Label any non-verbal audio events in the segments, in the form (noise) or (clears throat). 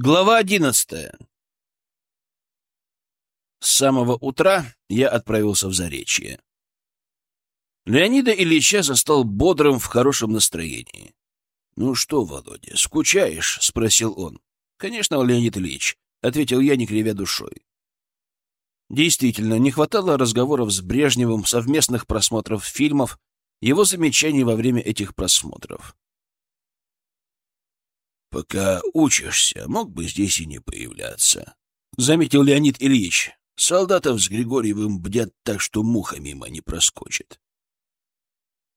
Глава одиннадцатая. С самого утра я отправился в Заречье. Леонида Ильича застал бодрым, в хорошем настроении. — Ну что, Володя, скучаешь? — спросил он. — Конечно, Леонид Ильич, — ответил я, не кривя душой. Действительно, не хватало разговоров с Брежневым, совместных просмотров фильмов, его замечаний во время этих просмотров. «Пока учишься, мог бы здесь и не появляться», — заметил Леонид Ильич. «Солдатов с Григорьевым бдят так, что муха мимо не проскочит».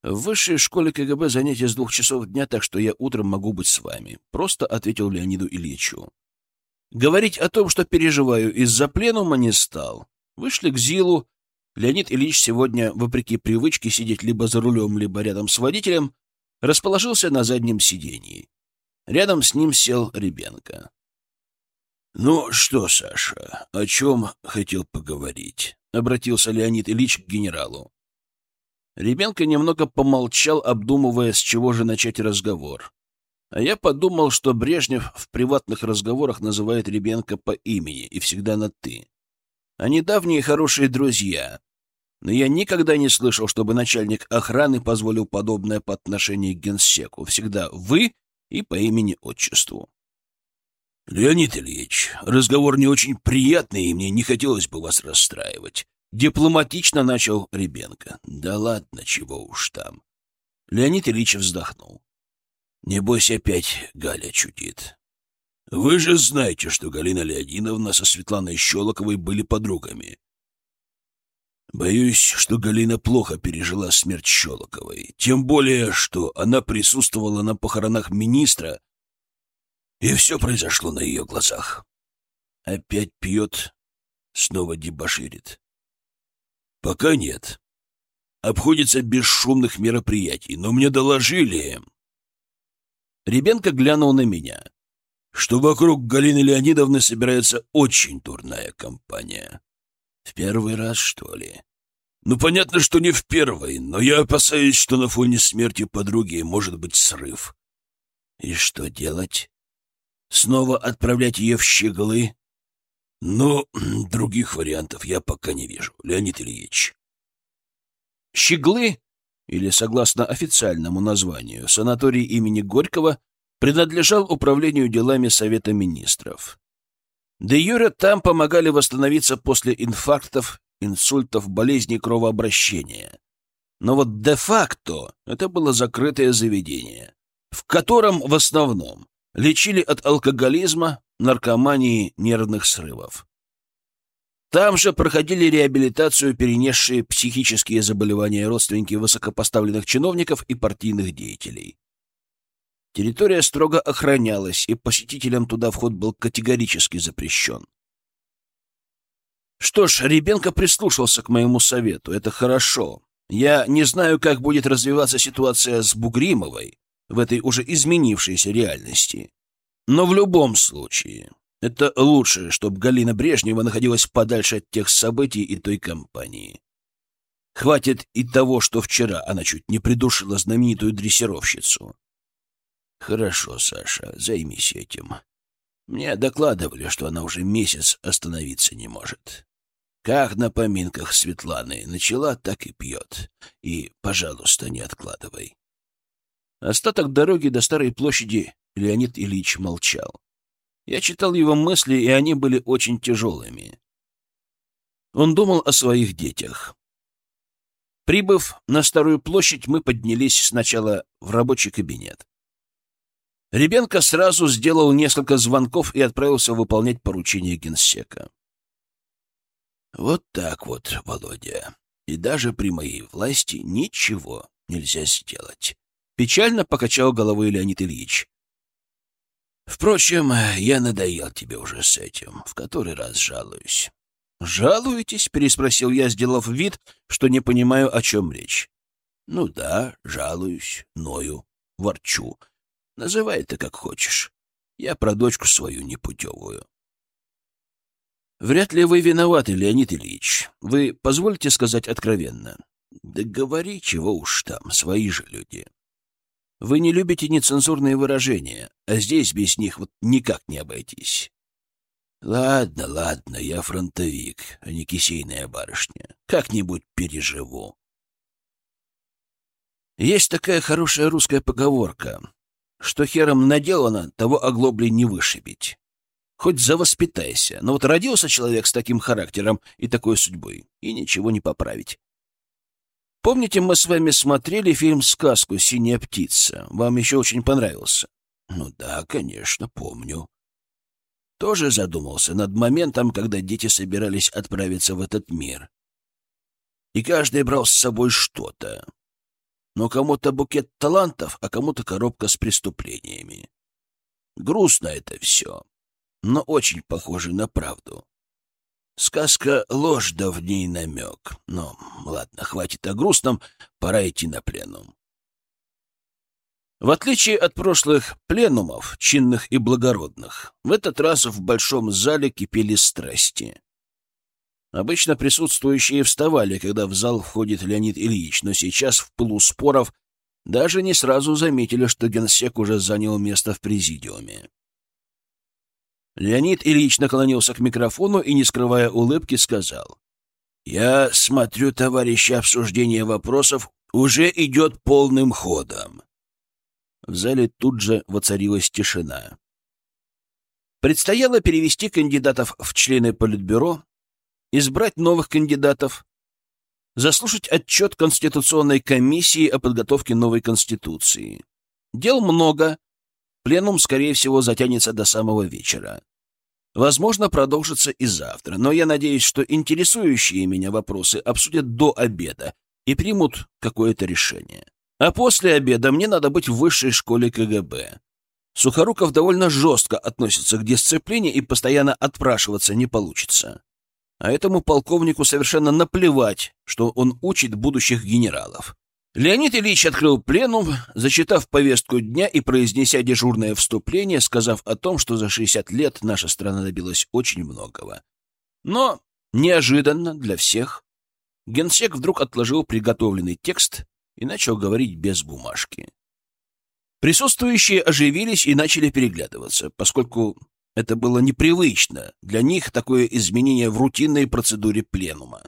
«В высшей школе КГБ занятия с двух часов дня, так что я утром могу быть с вами», — просто ответил Леониду Ильичу. Говорить о том, что переживаю из-за пленума, не стал. Вышли к Зилу. Леонид Ильич сегодня, вопреки привычке сидеть либо за рулем, либо рядом с водителем, расположился на заднем сидении. Рядом с ним сел Ребенко. — Ну что, Саша, о чем хотел поговорить? — обратился Леонид Ильич к генералу. Ребенко немного помолчал, обдумывая, с чего же начать разговор. А я подумал, что Брежнев в приватных разговорах называет Ребенко по имени и всегда на «ты». Они давние хорошие друзья, но я никогда не слышал, чтобы начальник охраны позволил подобное по отношению к генсеку. Всегда «вы» и по имени-отчеству. — Леонид Ильич, разговор не очень приятный, и мне не хотелось бы вас расстраивать. Дипломатично начал Ребенко. Да ладно, чего уж там. Леонид Ильич вздохнул. Небось, опять Галя чудит. Вы же знаете, что Галина Леонидовна со Светланой Щелоковой были подругами. Боюсь, что Галина плохо пережила смерть Щелоковой. Тем более, что она присутствовала на похоронах министра, и все произошло на ее глазах. Опять пьет, снова дебоширит. Пока нет. Обходится без шумных мероприятий, но мне доложили... Ребенка глянул на меня, что вокруг Галины Леонидовны собирается очень дурная компания. В первый раз, что ли? Ну, понятно, что не в первый, но я опасаюсь, что на фоне смерти подруги может быть срыв. И что делать? Снова отправлять ее в щеглы? Но (clears throat) других вариантов я пока не вижу, Леонид Ильич. Щеглы, или, согласно официальному названию, санаторий имени Горького, принадлежал управлению делами Совета Министров. Де юре там помогали восстановиться после инфарктов, инсультов, болезней кровообращения. Но вот де-факто это было закрытое заведение, в котором в основном лечили от алкоголизма, наркомании, нервных срывов. Там же проходили реабилитацию перенесшие психические заболевания родственники высокопоставленных чиновников и партийных деятелей. Территория строго охранялась, и посетителям туда вход был категорически запрещен. Что ж, Ребенко прислушался к моему совету. Это хорошо. Я не знаю, как будет развиваться ситуация с Бугримовой в этой уже изменившейся реальности. Но в любом случае, это лучше, чтобы Галина Брежнева находилась подальше от тех событий и той компании. Хватит и того, что вчера она чуть не придушила знаменитую дрессировщицу. Хорошо, Саша, займись этим. Мне докладывали, что она уже месяц остановиться не может. Как на поминках Светланы начала, так и пьет. И, пожалуйста, не откладывай. Остаток дороги до Старой площади Леонид Ильич молчал. Я читал его мысли, и они были очень тяжелыми. Он думал о своих детях. Прибыв на Старую площадь, мы поднялись сначала в рабочий кабинет. Ребенка сразу сделал несколько звонков и отправился выполнять поручение генсека. Вот так вот, Володя. И даже при моей власти ничего нельзя сделать. Печально покачал головой Леонид Ильич. Впрочем, я надоел тебе уже с этим, в который раз жалуюсь. «Жалуетесь?» — переспросил я, сделав вид, что не понимаю, о чем речь. «Ну да, жалуюсь, ною, ворчу, Называй это как хочешь. Я про дочку свою непутевую. Вряд ли вы виноваты, Леонид Ильич. Вы позвольте сказать откровенно. Да говори, чего уж там, свои же люди. Вы не любите нецензурные выражения, а здесь без них вот никак не обойтись. Ладно, ладно, я фронтовик, а не кисейная барышня. Как-нибудь переживу. Есть такая хорошая русская поговорка, что хером наделано, того оглобли не вышибить. Хоть завоспитайся, но вот родился человек с таким характером и такой судьбой, и ничего не поправить. Помните, мы с вами смотрели фильм «Сказку. Синяя птица»? Вам еще очень понравился. Ну да, конечно, помню. Тоже задумался над моментом, когда дети собирались отправиться в этот мир. И каждый брал с собой что-то. Но кому-то букет талантов, а кому-то коробка с преступлениями. Грустно это все, но очень похоже на правду. Сказка — ложь, да в ней намек. Но, ладно, хватит о грустном, пора идти на пленум. В отличие от прошлых пленумов, чинных и благородных, в этот раз в большом зале кипели страсти. Обычно присутствующие вставали, когда в зал входит Леонид Ильич, но сейчас в пылу споров даже не сразу заметили, что генсек уже занял место в президиуме. Леонид Ильич наклонился к микрофону и, не скрывая улыбки, сказал. «Я смотрю, товарищи, обсуждение вопросов уже идет полным ходом». В зале тут же воцарилась тишина. Предстояло перевести кандидатов в члены Политбюро, избрать новых кандидатов, заслушать отчет Конституционной комиссии о подготовке новой Конституции. Дел много, Пленум, скорее всего, затянется до самого вечера. Возможно, продолжится и завтра, но я надеюсь, что интересующие меня вопросы обсудят до обеда и примут какое-то решение. А после обеда мне надо быть в высшей школе КГБ. Сухоруков довольно жестко относится к дисциплине и постоянно отпрашиваться не получится. А этому полковнику совершенно наплевать, что он учит будущих генералов. Леонид Ильич открыл пленум, зачитав повестку дня и произнеся дежурное вступление, сказав о том, что за 60 лет наша страна добилась очень многого. Но неожиданно для всех генсек вдруг отложил приготовленный текст и начал говорить без бумажки. Присутствующие оживились и начали переглядываться, поскольку это было непривычно для них такое изменение в рутинной процедуре пленума.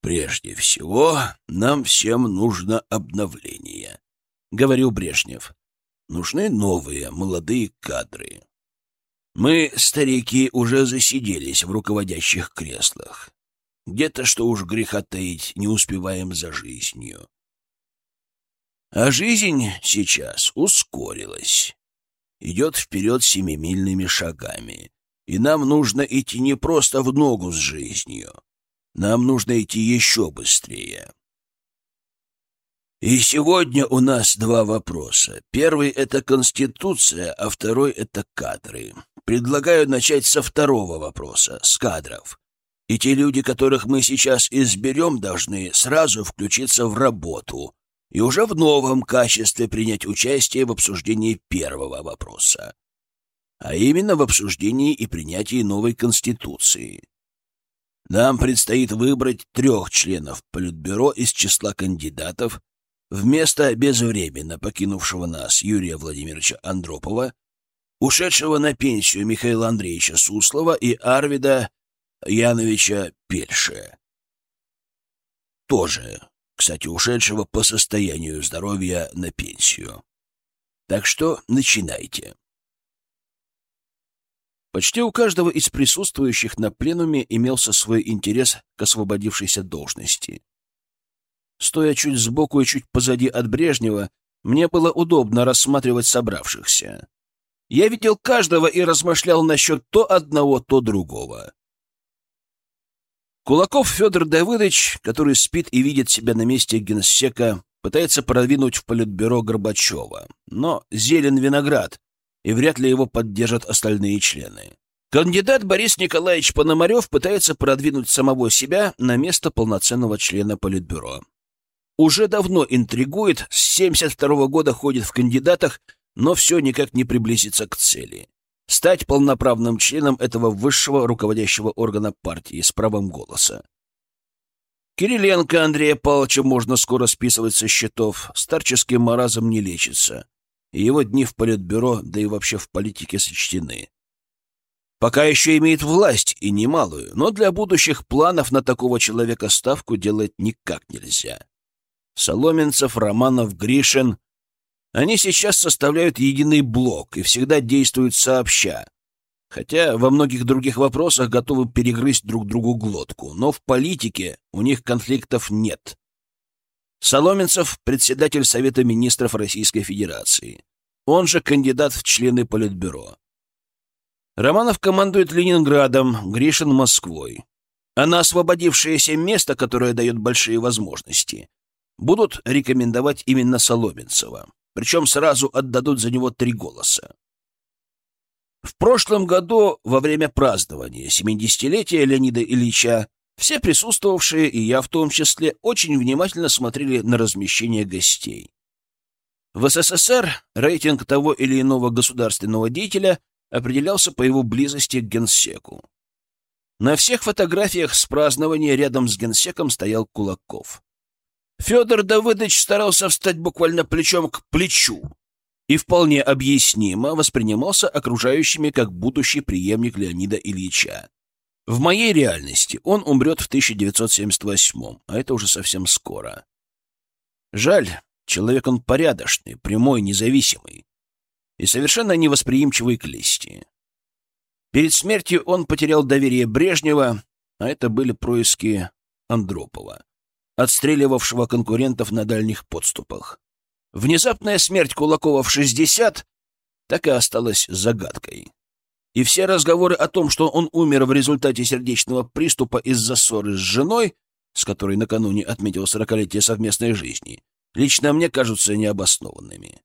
«Прежде всего, нам всем нужно обновление», — говорил Брежнев. «Нужны новые, молодые кадры. Мы, старики, уже засиделись в руководящих креслах. Где-то, что уж греха таить, не успеваем за жизнью. А жизнь сейчас ускорилась, идет вперед семимильными шагами, и нам нужно идти не просто в ногу с жизнью, нам нужно идти еще быстрее. И сегодня у нас два вопроса. Первый — это Конституция, а второй — это кадры. Предлагаю начать со второго вопроса, с кадров. И те люди, которых мы сейчас изберем, должны сразу включиться в работу и уже в новом качестве принять участие в обсуждении первого вопроса, а именно в обсуждении и принятии новой Конституции. Нам предстоит выбрать трех членов Политбюро из числа кандидатов вместо безвременно покинувшего нас Юрия Владимировича Андропова, ушедшего на пенсию Михаила Андреевича Суслова и Арвида Яновича Пельше. Тоже, кстати, ушедшего по состоянию здоровья на пенсию. Так что начинайте. Почти у каждого из присутствующих на пленуме имелся свой интерес к освободившейся должности. Стоя чуть сбоку и чуть позади от Брежнева, мне было удобно рассматривать собравшихся. Я видел каждого и размышлял насчет то одного, то другого. Кулаков Федор Давыдович, который спит и видит себя на месте генсека, пытается продвинуть в политбюро Горбачева. Но зелен виноград, и вряд ли его поддержат остальные члены. Кандидат Борис Николаевич Пономарев пытается продвинуть самого себя на место полноценного члена Политбюро. Уже давно интригует, с 72 года ходит в кандидатах, но все никак не приблизится к цели. Стать полноправным членом этого высшего руководящего органа партии с правом голоса. Кириленко Андрея Павловича можно скоро списывать со счетов. Старческий маразм не лечится. Его дни в политбюро, да и вообще в политике сочтены. Пока еще имеет власть, и немалую, но для будущих планов на такого человека ставку делать никак нельзя. Соломенцев, Романов, Гришин — они сейчас составляют единый блок и всегда действуют сообща, хотя во многих других вопросах готовы перегрызть друг другу глотку, но в политике у них конфликтов нет. Соломенцев — председатель Совета министров Российской Федерации, он же кандидат в члены Политбюро. Романов командует Ленинградом, Гришин — Москвой. А на освободившееся место, которое дает большие возможности, будут рекомендовать именно Соломенцева, причем сразу отдадут за него три голоса. В прошлом году, во время празднования 70-летия Леонида Ильича, все присутствовавшие, и я в том числе, очень внимательно смотрели на размещение гостей. В СССР рейтинг того или иного государственного деятеля определялся по его близости к генсеку. На всех фотографиях с празднования рядом с генсеком стоял Кулаков. Федор Давыдович старался встать буквально плечом к плечу и вполне объяснимо воспринимался окружающими как будущий преемник Леонида Ильича. В моей реальности он умрет в 1978 а это уже совсем скоро. Жаль, человек он порядочный, прямой, независимый и совершенно невосприимчивый к лести. Перед смертью он потерял доверие Брежнева, а это были происки Андропова отстреливавшего конкурентов на дальних подступах. Внезапная смерть Кулакова в 60 так и осталась загадкой. И все разговоры о том, что он умер в результате сердечного приступа из-за ссоры с женой, с которой накануне отметил сорокалетие совместной жизни, лично мне кажутся необоснованными.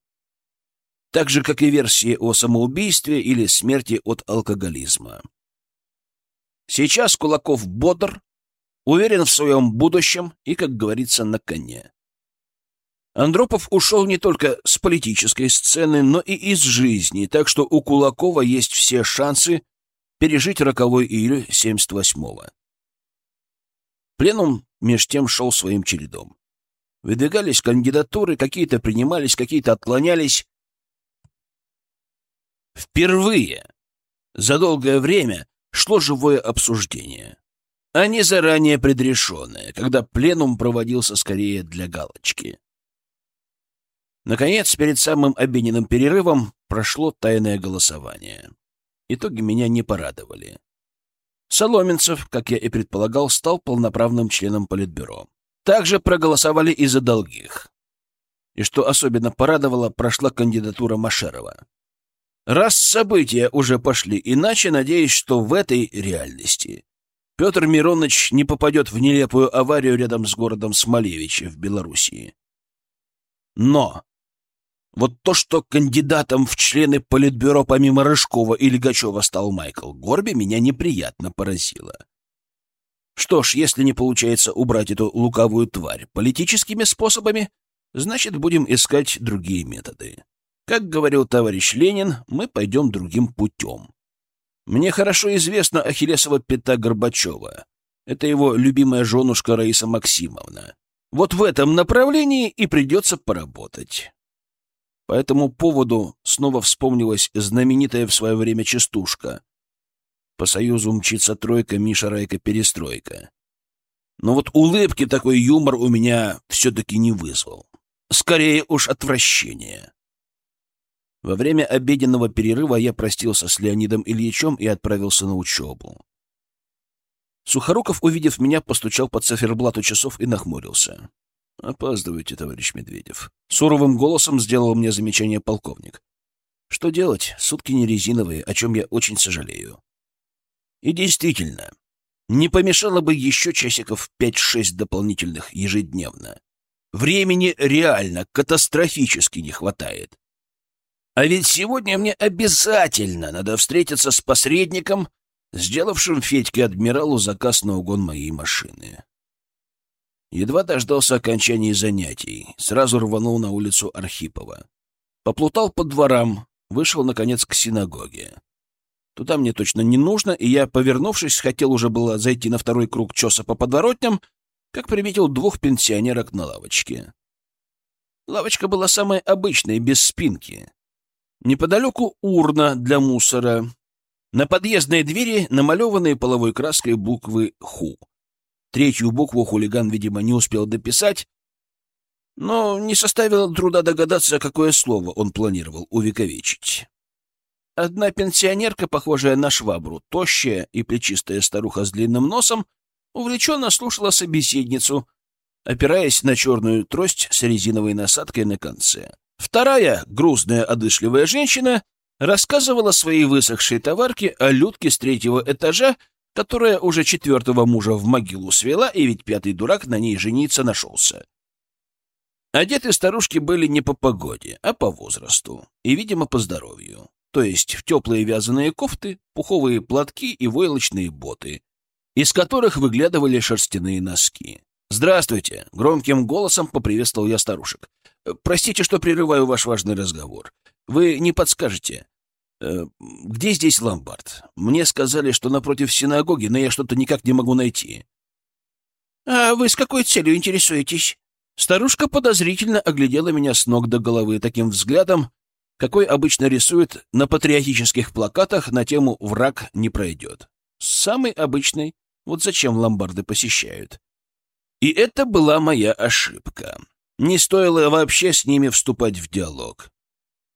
Так же, как и версии о самоубийстве или смерти от алкоголизма. Сейчас Кулаков бодр, уверен в своем будущем и, как говорится, на коне. Андропов ушел не только с политической сцены, но и из жизни, так что у Кулакова есть все шансы пережить роковой июль 78-го. Пленум меж тем шел своим чередом. Выдвигались кандидатуры, какие-то принимались, какие-то отклонялись. Впервые за долгое время шло живое обсуждение а не заранее предрешенное, когда пленум проводился скорее для галочки. Наконец, перед самым обеденным перерывом прошло тайное голосование. Итоги меня не порадовали. Соломенцев, как я и предполагал, стал полноправным членом Политбюро. Также проголосовали и за долгих. И что особенно порадовало, прошла кандидатура Машерова. Раз события уже пошли иначе, надеюсь, что в этой реальности Петр Миронович не попадет в нелепую аварию рядом с городом Смолевичи в Белоруссии. Но вот то, что кандидатом в члены Политбюро помимо Рыжкова и Легачева стал Майкл Горби, меня неприятно поразило. Что ж, если не получается убрать эту лукавую тварь политическими способами, значит, будем искать другие методы. Как говорил товарищ Ленин, мы пойдем другим путем. Мне хорошо известна Ахиллесова пята Горбачева. Это его любимая женушка Раиса Максимовна. Вот в этом направлении и придется поработать. По этому поводу снова вспомнилась знаменитая в свое время частушка. По союзу мчится тройка, Миша, Райка, Перестройка. Но вот улыбки такой юмор у меня все-таки не вызвал. Скорее уж отвращение. Во время обеденного перерыва я простился с Леонидом Ильичем и отправился на учебу. Сухоруков, увидев меня, постучал по циферблату часов и нахмурился. — Опаздываете, товарищ Медведев. Суровым голосом сделал мне замечание полковник. — Что делать? Сутки не резиновые, о чем я очень сожалею. И действительно, не помешало бы еще часиков пять-шесть дополнительных ежедневно. Времени реально катастрофически не хватает. А ведь сегодня мне обязательно надо встретиться с посредником, сделавшим Федьке адмиралу заказ на угон моей машины. Едва дождался окончания занятий, сразу рванул на улицу Архипова. Поплутал по дворам, вышел, наконец, к синагоге. Туда мне точно не нужно, и я, повернувшись, хотел уже было зайти на второй круг чеса по подворотням, как приметил двух пенсионерок на лавочке. Лавочка была самой обычной, без спинки. Неподалеку урна для мусора. На подъездной двери намалеванные половой краской буквы «Ху». Третью букву хулиган, видимо, не успел дописать, но не составило труда догадаться, какое слово он планировал увековечить. Одна пенсионерка, похожая на швабру, тощая и плечистая старуха с длинным носом, увлеченно слушала собеседницу, опираясь на черную трость с резиновой насадкой на конце. Вторая, грузная, одышливая женщина, рассказывала своей высохшей товарке о Людке с третьего этажа, которая уже четвертого мужа в могилу свела, и ведь пятый дурак на ней жениться нашелся. Одеты старушки были не по погоде, а по возрасту, и, видимо, по здоровью. То есть в теплые вязаные кофты, пуховые платки и войлочные боты, из которых выглядывали шерстяные носки. «Здравствуйте!» — громким голосом поприветствовал я старушек. «Простите, что прерываю ваш важный разговор. Вы не подскажете, э, где здесь ломбард? Мне сказали, что напротив синагоги, но я что-то никак не могу найти». «А вы с какой целью интересуетесь?» Старушка подозрительно оглядела меня с ног до головы таким взглядом, какой обычно рисуют на патриотических плакатах на тему «Враг не пройдет». Самый обычный. Вот зачем ломбарды посещают. И это была моя ошибка. Не стоило вообще с ними вступать в диалог.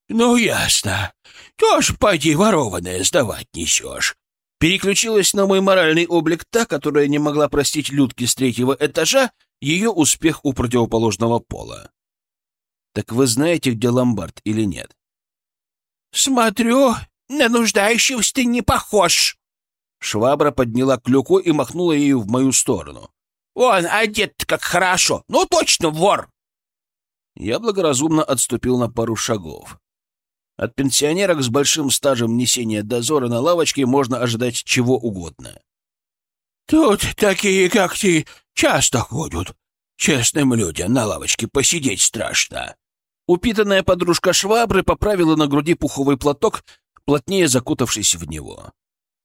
«Ну, ясно. Тоже пойди ворованное сдавать несешь». Переключилась на мой моральный облик та, которая не могла простить Людке с третьего этажа ее успех у противоположного пола. Так вы знаете, где ломбард или нет? Смотрю, на нуждающегося ты не похож. Швабра подняла клюку и махнула ею в мою сторону. Он одет как хорошо. Ну, точно вор. Я благоразумно отступил на пару шагов. От пенсионерок с большим стажем несения дозора на лавочке можно ожидать чего угодно. «Тут такие, как ты, часто ходят. Честным людям на лавочке посидеть страшно». Упитанная подружка швабры поправила на груди пуховый платок, плотнее закутавшись в него.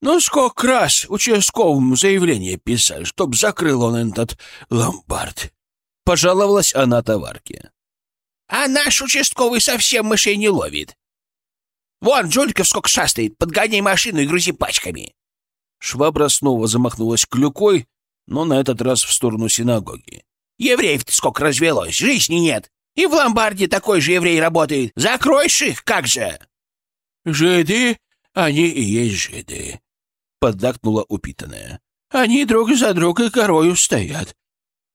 «Ну, сколько раз участковому заявление писали, чтоб закрыл он этот ломбард?» — пожаловалась она товарке. «А наш участковый совсем мышей не ловит. Вон, Джульков сколько шастает, подгоняй машину и грузи пачками». Швабра снова замахнулась клюкой, но на этот раз в сторону синагоги. «Евреев-то сколько развелось, жизни нет. И в ломбарде такой же еврей работает. Закроешь их, как же!» «Жиды? Они и есть жиды», — поддакнула упитанная. «Они друг за друга горою стоят.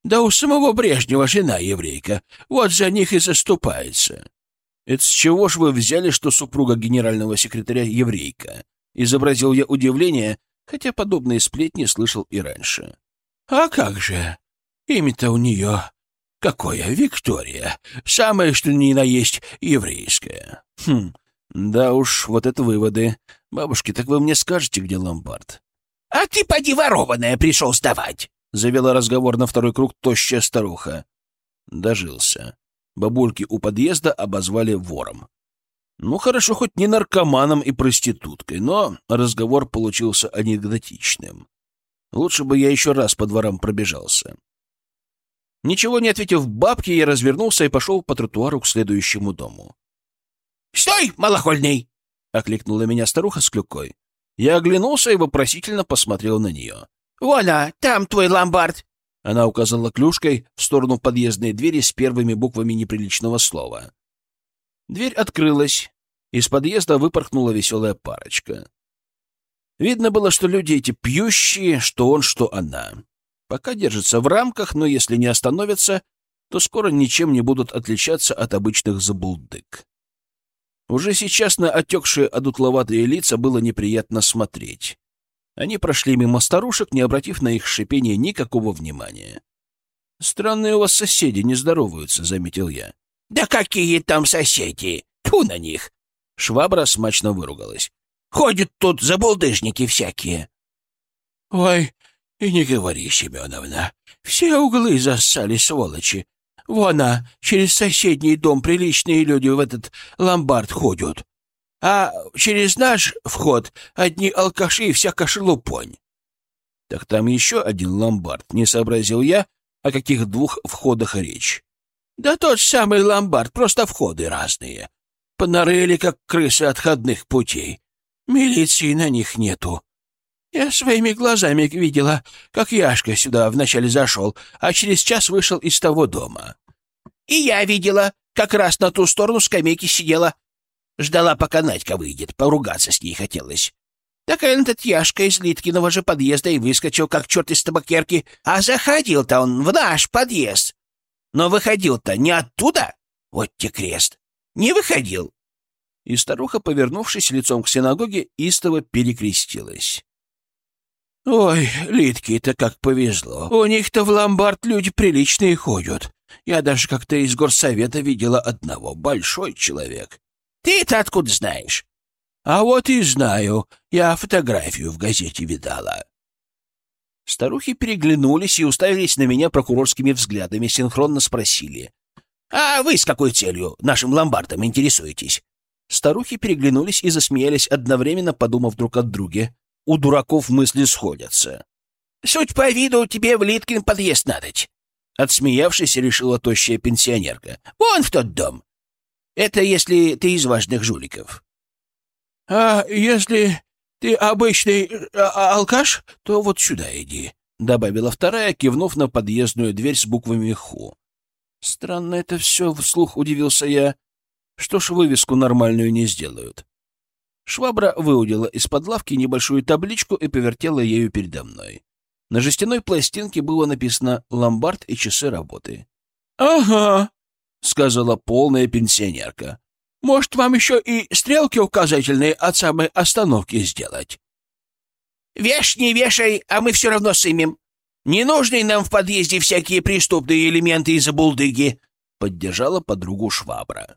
Да у самого Брежнева жена еврейка. Вот за них и заступается». «Это с чего ж вы взяли, что супруга генерального секретаря еврейка?» Изобразил я удивление, хотя подобные сплетни слышал и раньше. «А как же? Имя-то у нее какое? Виктория. Самое, что ни на есть, еврейское». «Хм, да уж, вот это выводы. Бабушки, так вы мне скажете, где ломбард?» «А ты, поди, ворованная, пришел сдавать!» — завела разговор на второй круг тощая старуха. Дожился. Бабульки у подъезда обозвали вором. Ну, хорошо, хоть не наркоманом и проституткой, но разговор получился анекдотичным. Лучше бы я еще раз по дворам пробежался. Ничего не ответив бабке, я развернулся и пошел по тротуару к следующему дому. «Стой, малохольный!» — окликнула меня старуха с клюкой. Я оглянулся и вопросительно посмотрел на нее. «Вон, а, там твой ломбард!» Она указала клюшкой в сторону подъездной двери с первыми буквами неприличного слова. Дверь открылась. Из подъезда выпорхнула веселая парочка. Видно было, что люди эти пьющие, что он, что она. Пока держатся в рамках, но если не остановятся, то скоро ничем не будут отличаться от обычных забулдык. Уже сейчас на отекшие одутловатые лица было неприятно смотреть. Они прошли мимо старушек, не обратив на их шипение никакого внимания. «Странные у вас соседи не здороваются», — заметил я. «Да какие там соседи! Ту на них!» Швабра смачно выругалась. «Ходят тут забулдыжники всякие!» «Ой, и не говори, Семеновна, все углы зассали, сволочи. Вон, а, через соседний дом приличные люди в этот ломбард ходят. А через наш вход одни алкаши и всяка шелупонь. Так там еще один ломбард, не сообразил я, О каких двух входах речь? Да тот самый ломбард, просто входы разные. Понарыли, как крысы отходных путей. Милиции на них нету. Я своими глазами видела, как Яшка сюда вначале зашел, а через час вышел из того дома. И я видела, как раз на ту сторону скамейки сидела. Ждала, пока Надька выйдет, поругаться с ней хотелось. Так этот Яшка из Литкиного же подъезда и выскочил, как черт из табакерки. А заходил-то он в наш подъезд. Но выходил-то не оттуда. Вот те крест. Не выходил. И старуха, повернувшись лицом к синагоге, истово перекрестилась. «Ой, Литке-то как повезло. У них-то в ломбард люди приличные ходят. Я даже как-то из горсовета видела одного. Большой человек. Ты-то откуда знаешь?» «А вот и знаю. Я фотографию в газете видала». Старухи переглянулись и уставились на меня прокурорскими взглядами, синхронно спросили. «А вы с какой целью нашим ломбардом интересуетесь?» Старухи переглянулись и засмеялись, одновременно подумав друг от друга. У дураков мысли сходятся. «Суть по виду тебе в Литкин подъезд надоть!» Отсмеявшись, решила тощая пенсионерка. «Вон в тот дом! Это если ты из важных жуликов». «А если ты обычный а, а, алкаш, то вот сюда иди», — добавила вторая, кивнув на подъездную дверь с буквами «Ху». «Странно это все», — вслух удивился я. «Что ж вывеску нормальную не сделают?» Швабра выудила из-под лавки небольшую табличку и повертела ею передо мной. На жестяной пластинке было написано «Ломбард и часы работы». «Ага», — сказала полная пенсионерка. «Может, вам еще и стрелки указательные от самой остановки сделать?» «Вешь не вешай, а мы все равно сымем. Не нужны нам в подъезде всякие преступные элементы из-за булдыги», — поддержала подругу Швабра.